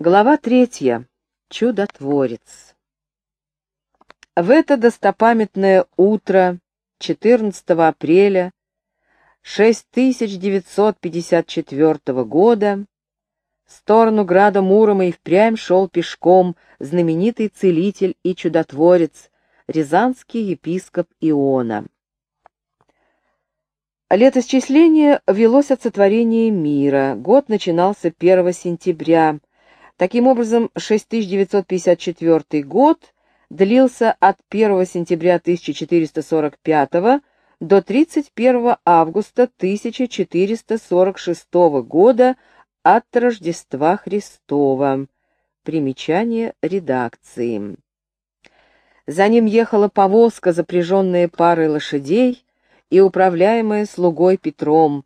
Глава третья. Чудотворец. В это достопамятное утро 14 апреля 6954 года в сторону града Мурома и впрямь шел пешком знаменитый целитель и чудотворец, рязанский епископ Иона. Летосчисление велось от сотворения мира. Год начинался 1 сентября Таким образом, 6954 год длился от 1 сентября 1445 до 31 августа 1446 года от Рождества Христова. Примечание редакции. За ним ехала повозка, запряженная парой лошадей и управляемая слугой Петром,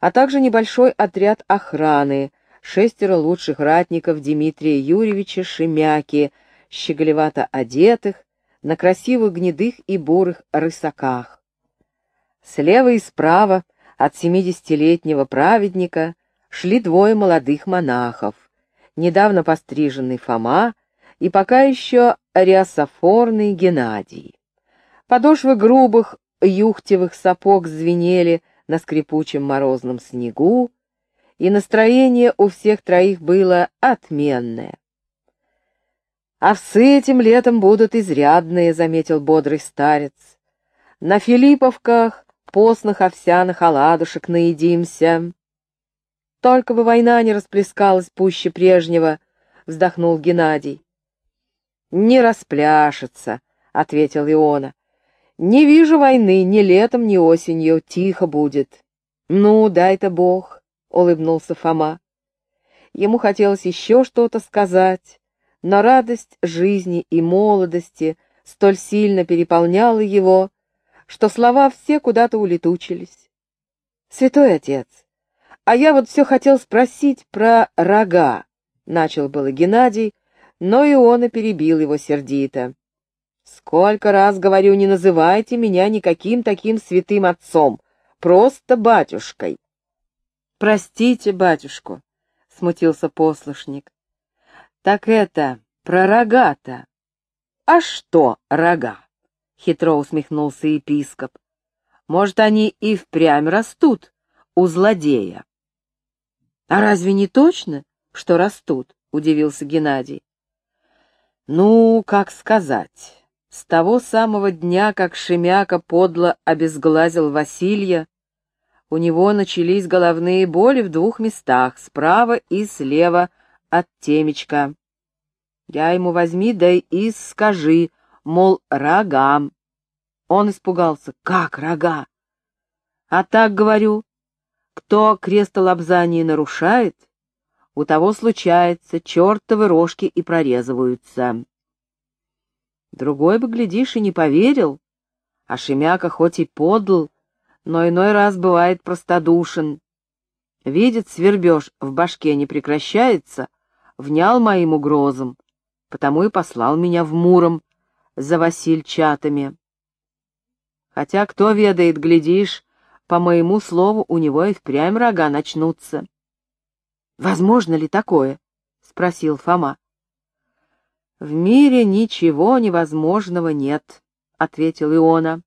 а также небольшой отряд охраны, шестеро лучших ратников Дмитрия Юрьевича Шемяки, щеголевато одетых, на красивых гнедых и бурых рысаках. Слева и справа от семидесятилетнего праведника шли двое молодых монахов, недавно постриженный Фома и пока еще рясофорный Геннадий. Подошвы грубых юхтевых сапог звенели на скрипучем морозном снегу, и настроение у всех троих было отменное. «Овсы этим летом будут изрядные», — заметил бодрый старец. «На Филипповках постных овсяных оладушек наедимся». «Только бы война не расплескалась пуще прежнего», — вздохнул Геннадий. «Не распляшется», — ответил Иона. «Не вижу войны ни летом, ни осенью, тихо будет. Ну, дай-то Бог». — улыбнулся Фома. Ему хотелось еще что-то сказать, но радость жизни и молодости столь сильно переполняла его, что слова все куда-то улетучились. «Святой отец, а я вот все хотел спросить про рога», — начал было Геннадий, но и он и перебил его сердито. «Сколько раз говорю, не называйте меня никаким таким святым отцом, просто батюшкой». «Простите, батюшку», — смутился послушник. «Так это, про рога-то». «А что рога?» — хитро усмехнулся епископ. «Может, они и впрямь растут у злодея?» «А разве не точно, что растут?» — удивился Геннадий. «Ну, как сказать, с того самого дня, как Шемяка подло обезглазил Василия, у него начались головные боли в двух местах, справа и слева от темечка. Я ему возьми, да и скажи, мол, рогам. Он испугался. Как рога? А так говорю, кто крестолобзание нарушает, у того случается, чертовы рожки и прорезываются. Другой бы, глядишь, и не поверил, а Шемяка хоть и подл, но иной раз бывает простодушен. Видит, свербеж в башке не прекращается, внял моим угрозам, потому и послал меня в Муром за Васильчатами. Хотя, кто ведает, глядишь, по моему слову, у него и впрямь рога начнутся. — Возможно ли такое? — спросил Фома. — В мире ничего невозможного нет, — ответил Иона.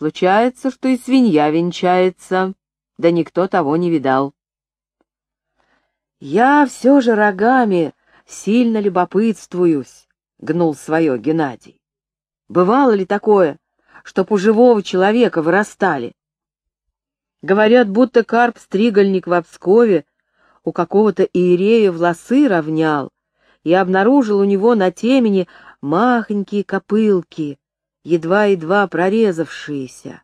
Случается, что и свинья венчается, да никто того не видал. Я все же рогами сильно любопытствуюсь, — гнул свое Геннадий. Бывало ли такое, чтоб у живого человека вырастали? Говорят, будто карп-стригольник в Обскове у какого-то иерея волосы равнял и обнаружил у него на темени махонькие копылки, едва-едва прорезавшиеся,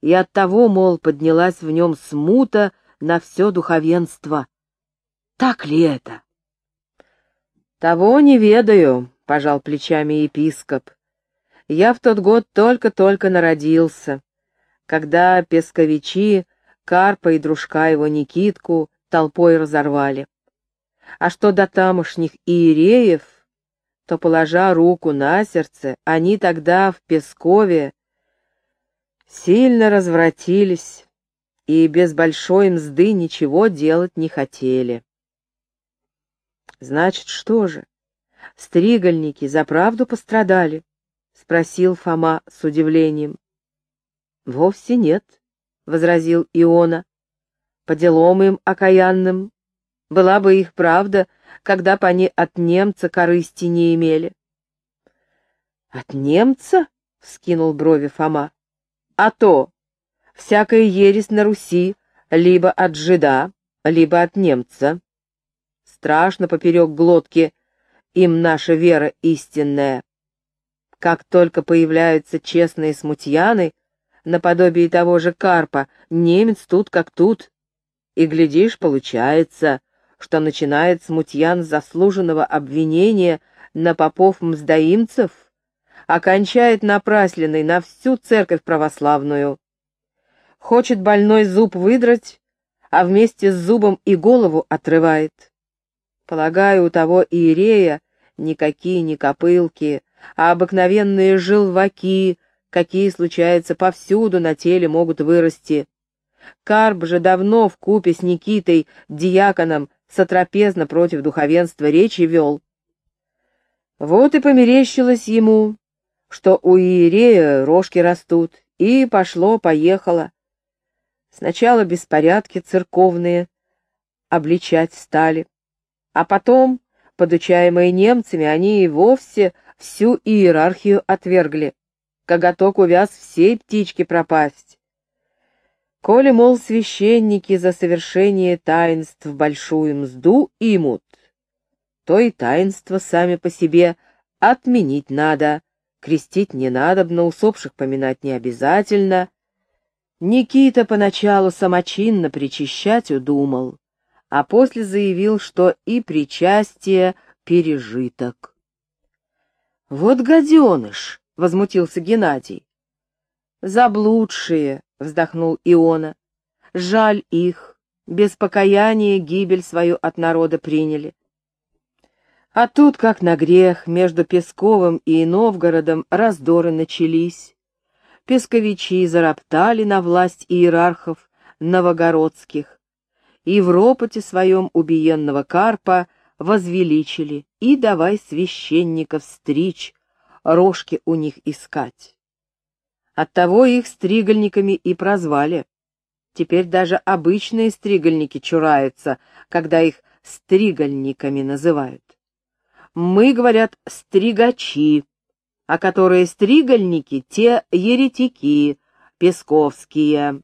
и оттого, мол, поднялась в нем смута на все духовенство. Так ли это? Того не ведаю, — пожал плечами епископ. Я в тот год только-только народился, когда песковичи, Карпа и дружка его Никитку толпой разорвали. А что до тамошних иереев, то, положа руку на сердце, они тогда в Пескове сильно развратились и без большой мзды ничего делать не хотели. Значит, что же? Стригольники за правду пострадали? Спросил Фома с удивлением. Вовсе нет, возразил Иона. По делам им окаянным. Была бы их правда, когда б они от немца корысти не имели. От немца? — вскинул брови Фома. А то! Всякая ересь на Руси либо от жида, либо от немца. Страшно поперек глотки им наша вера истинная. Как только появляются честные смутьяны, наподобие того же Карпа, немец тут как тут. И, глядишь, получается, что начинает смутьян заслуженного обвинения на попов-мздоимцев, окончает напрасленный на всю церковь православную. Хочет больной зуб выдрать, а вместе с зубом и голову отрывает. Полагаю, у того иерея никакие не копылки, а обыкновенные желваки, какие случаются повсюду на теле, могут вырасти. Карп же давно в купе с Никитой, диаконом, сотрапезно против духовенства речи вел. Вот и померещилось ему, что у иерея рожки растут, и пошло-поехало. Сначала беспорядки церковные обличать стали, а потом, подучаемые немцами, они и вовсе всю иерархию отвергли. Коготок увяз всей птички пропасть. Коли, мол, священники за совершение таинств большую мзду имут, то и таинства сами по себе отменить надо, крестить не надобно, усопших поминать не обязательно. Никита поначалу самочинно причащать удумал, а после заявил, что и причастие — пережиток. «Вот гаденыш!» — возмутился Геннадий. «Заблудшие!» — вздохнул Иона. «Жаль их, без покаяния гибель свою от народа приняли. А тут, как на грех, между Песковым и Новгородом раздоры начались. Песковичи зароптали на власть иерархов новогородских, и в ропоте своем убиенного Карпа возвеличили, и давай священников стричь, рожки у них искать. Оттого их стригольниками и прозвали. Теперь даже обычные стригольники чураются, когда их стригольниками называют. Мы, говорят, стригачи, а которые стригольники, те еретики, песковские.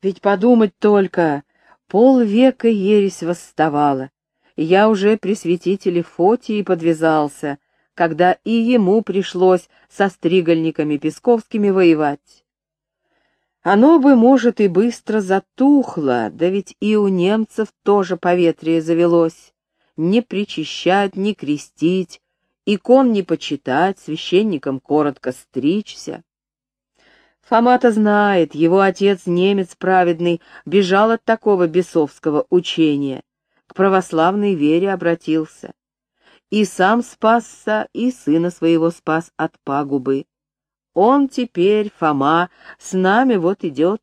Ведь подумать только, полвека ересь восставала. Я уже при святителе Фотии подвязался, когда и ему пришлось со стригольниками песковскими воевать. Оно бы, может, и быстро затухло, да ведь и у немцев тоже поветрие завелось не причащать, не крестить, икон не почитать, священникам коротко стричься. Фома-то знает, его отец, немец праведный, бежал от такого бесовского учения, к православной вере обратился. И сам спасся, и сына своего спас от пагубы. Он теперь, Фома, с нами вот идет,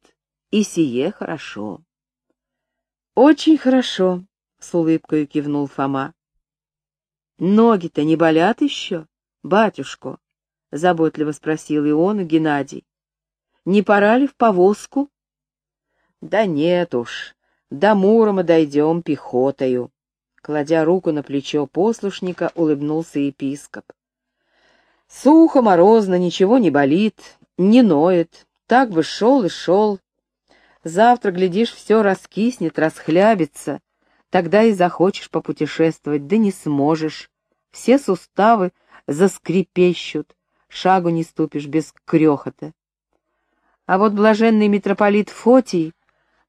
и сие хорошо. Очень хорошо, — с улыбкой кивнул Фома. «Ноги-то не болят еще, батюшко?» — заботливо спросил и он, и Геннадий. «Не пора ли в повозку?» «Да нет уж, до Мурома дойдем пехотою», — кладя руку на плечо послушника, улыбнулся епископ. «Сухо, морозно, ничего не болит, не ноет, так бы шел и шел. Завтра, глядишь, все раскиснет, расхлябится, Тогда и захочешь попутешествовать, да не сможешь. Все суставы заскрипещут, шагу не ступишь без крехота. А вот блаженный митрополит Фотий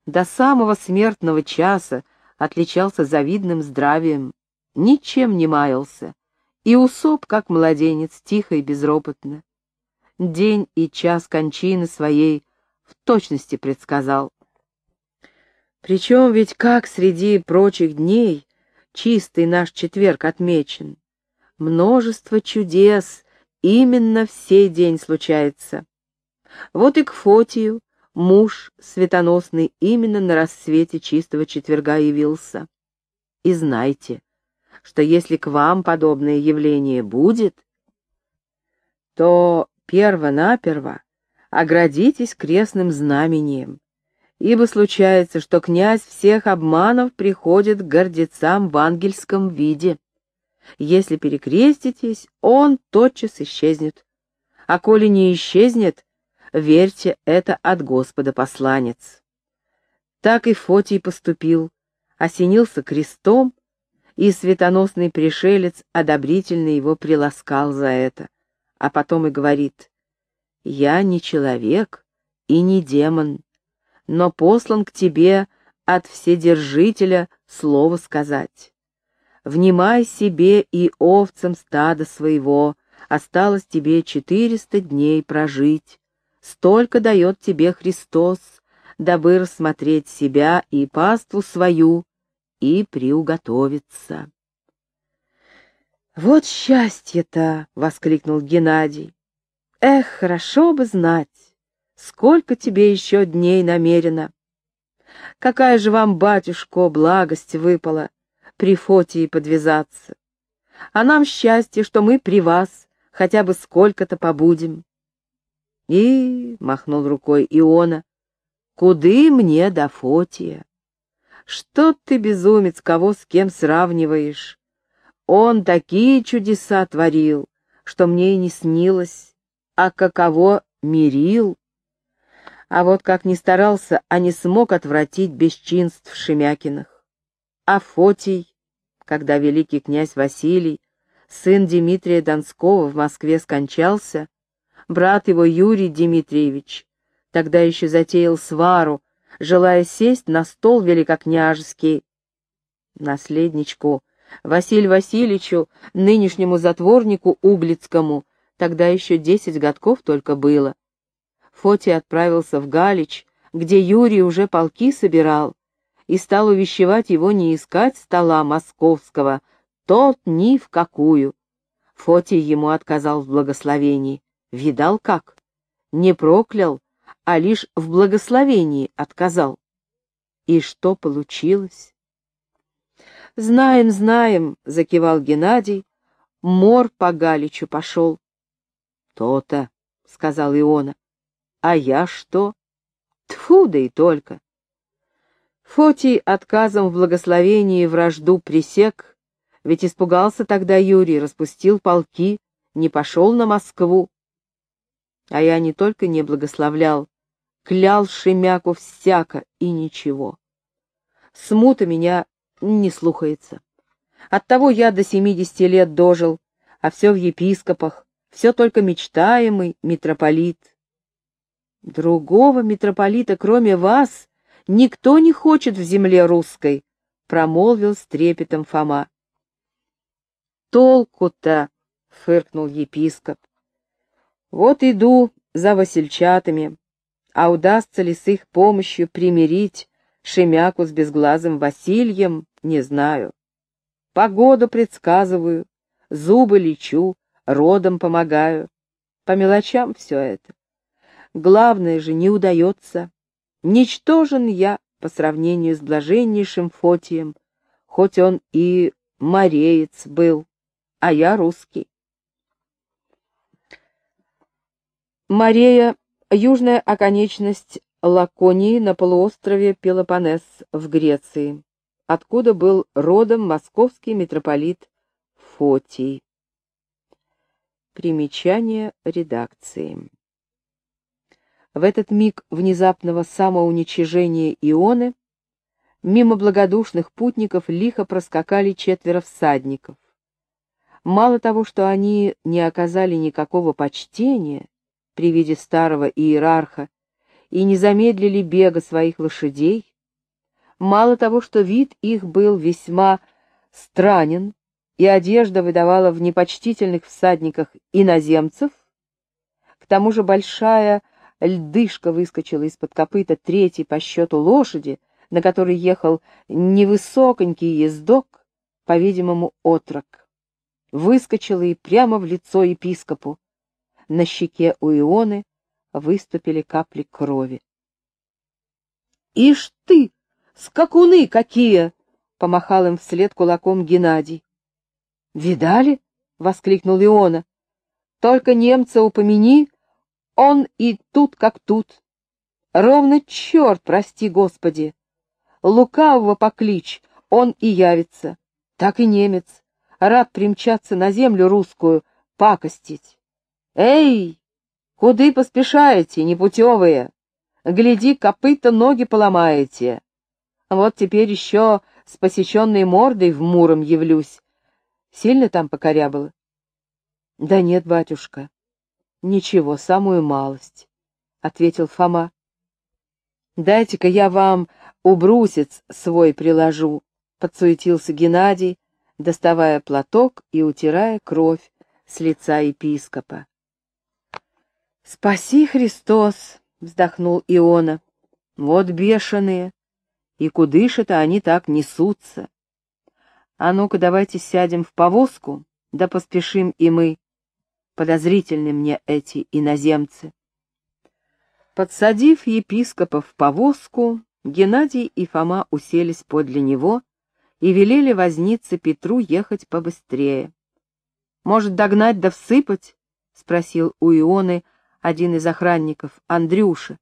до самого смертного часа отличался завидным здравием, ничем не маялся, и усоп, как младенец, тихо и безропотно. День и час кончины своей в точности предсказал. Причем ведь как среди прочих дней чистый наш четверг отмечен. Множество чудес именно в сей день случается. Вот и к Фотию муж светоносный именно на рассвете чистого четверга явился. И знайте, что если к вам подобное явление будет, то перво-наперво оградитесь крестным знамением, ибо случается, что князь всех обманов приходит к гордецам в ангельском виде. Если перекреститесь, он тотчас исчезнет. А коли не исчезнет, верьте, это от Господа посланец. Так и Фотий поступил, осенился крестом, и светоносный пришелец одобрительно его приласкал за это, а потом и говорит, «Я не человек и не демон, но послан к тебе от Вседержителя слово сказать. Внимай себе и овцам стада своего, осталось тебе четыреста дней прожить. Столько дает тебе Христос, дабы рассмотреть себя и паству свою и приуготовиться. «Вот счастье-то!» — воскликнул Геннадий. «Эх, хорошо бы знать, сколько тебе еще дней намерено. Какая же вам, батюшко, благость выпала при Фотии подвязаться. А нам счастье, что мы при вас хотя бы сколько-то побудем. И, — махнул рукой Иона, — куды мне до Фотия? Что ты, безумец, кого с кем сравниваешь? Он такие чудеса творил, что мне и не снилось, а каково мирил. А вот как ни старался, а не смог отвратить бесчинств Шемякиных. А Фотий, когда великий князь Василий, сын Дмитрия Донского, в Москве скончался, брат его Юрий Дмитриевич, тогда еще затеял свару, желая сесть на стол великокняжеский. Наследничку Василию Васильевичу, нынешнему затворнику Углицкому, тогда еще десять годков только было. Фотий отправился в Галич, где Юрий уже полки собирал, и стал увещевать его не искать стола московского, тот ни в какую. Фотий ему отказал в благословении. Видал как? Не проклял, а лишь в благословении отказал. И что получилось? «Знаем, знаем», — закивал Геннадий, — «мор по Галичу пошел». «То-то», — сказал Иона, — «а я что?» Тфу, да и только. Фотий отказом в благословении вражду пресек, ведь испугался тогда Юрий, распустил полки, не пошел на Москву. А я не только не благословлял, клял Шемяку всяко и ничего. Смута меня не слухается. Оттого я до семидесяти лет дожил, а все в епископах, все только мечтаемый митрополит. Другого митрополита, кроме вас, никто не хочет в земле русской, — промолвил с трепетом Фома. Толку-то, — фыркнул епископ. Вот иду за васильчатами, а удастся ли с их помощью примирить Шемяку с безглазым Васильем, не знаю. Погоду предсказываю, зубы лечу, родом помогаю. По мелочам все это. Главное же не удается. Ничтожен я по сравнению с блаженнейшим Фотием, хоть он и мореец был, а я русский. Марея — южная оконечность Лаконии на полуострове Пелопоннес в Греции, откуда был родом московский митрополит Фотий. Примечание редакции. В этот миг внезапного самоуничижения Ионы мимо благодушных путников лихо проскакали четверо всадников. Мало того, что они не оказали никакого почтения при виде старого иерарха и не замедлили бега своих лошадей, мало того, что вид их был весьма странен, и одежда выдавала в непочтительных всадниках иноземцев, к тому же большая льдышка выскочила из-под копыта третьей по счету лошади, на которой ехал невысоконький ездок, по-видимому, отрок. Выскочила и прямо в лицо епископу. На щеке у Ионы выступили капли крови. «Ишь ты! Скакуны какие!» — помахал им вслед кулаком Геннадий. «Видали?» — воскликнул Иона. «Только немца упомяни, он и тут как тут. Ровно черт, прости господи. Лукавого поклич, он и явится. Так и немец, рад примчаться на землю русскую, пакостить. Эй, куды поспешаете, непутевые? Гляди, копыта ноги поломаете. Вот теперь еще с посеченной мордой в Муром явлюсь. Сильно там покорябало? — Да нет, батюшка. — Ничего, самую малость, — ответил Фома. — Дайте-ка я вам убрусец свой приложу, — подсуетился Геннадий, доставая платок и утирая кровь с лица епископа. — Спаси, Христос! — вздохнул Иона. — Вот бешеные! И кудыши-то они так несутся. А ну-ка давайте сядем в повозку, да поспешим и мы. Подозрительны мне эти иноземцы. Подсадив епископа в повозку, Геннадий и Фома уселись подле него и велели вознице Петру ехать побыстрее. «Может, догнать да всыпать?» — спросил у Ионы один из охранников, Андрюша,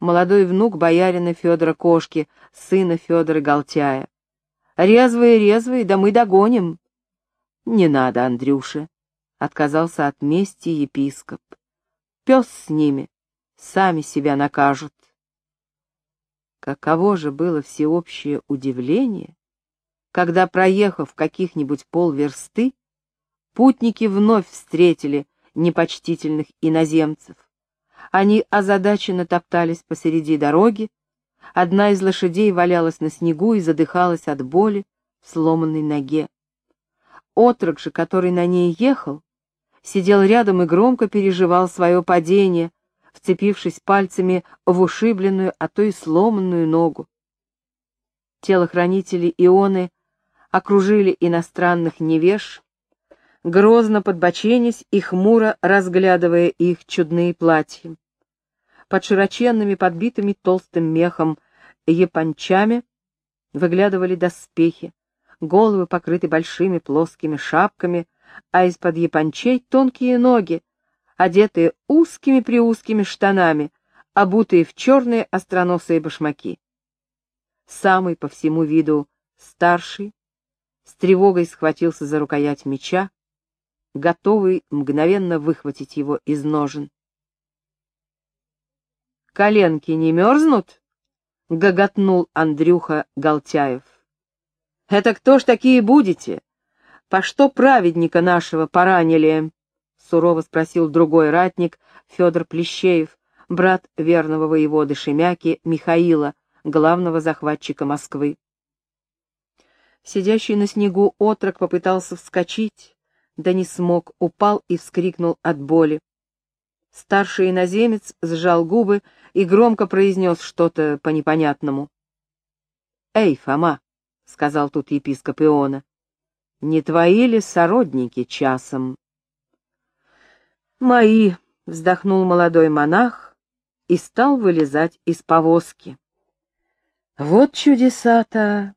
молодой внук боярина Федора Кошки, сына Федора Галтяя. «Резвые, резвые, да мы догоним». «Не надо, Андрюша», — отказался от мести епископ. «Пес с ними, сами себя накажут». Каково же было всеобщее удивление, когда, проехав каких-нибудь полверсты, путники вновь встретили непочтительных иноземцев. Они озадаченно топтались посреди дороги, одна из лошадей валялась на снегу и задыхалась от боли в сломанной ноге. Отрок же, который на ней ехал, сидел рядом и громко переживал свое падение, вцепившись пальцами в ушибленную, а то и сломанную ногу. Телохранители Ионы окружили иностранных невеж, грозно подбоченясь и хмуро разглядывая их чудные платья. Под широченными, подбитыми толстым мехом япончами выглядывали доспехи, головы покрыты большими плоскими шапками, а из-под япончей тонкие ноги, одетые узкими-приузкими штанами, обутые в черные остроносые башмаки. Самый по всему виду старший с тревогой схватился за рукоять меча, готовый мгновенно выхватить его из ножен. «Коленки не мерзнут?» — гоготнул Андрюха Галтяев. «Это кто ж такие будете? По что праведника нашего поранили?» — сурово спросил другой ратник Федор Плещеев, брат верного воеводы Шемяки Михаила, главного захватчика Москвы. Сидящий на снегу отрок попытался вскочить, да не смог, упал и вскрикнул от боли. Старший иноземец сжал губы и громко произнес что-то по непонятному. «Эй, Фома!» — сказал тут епископ Иона. «Не твои ли сородники часом?» «Мои!» — вздохнул молодой монах и стал вылезать из повозки. «Вот чудеса-то!»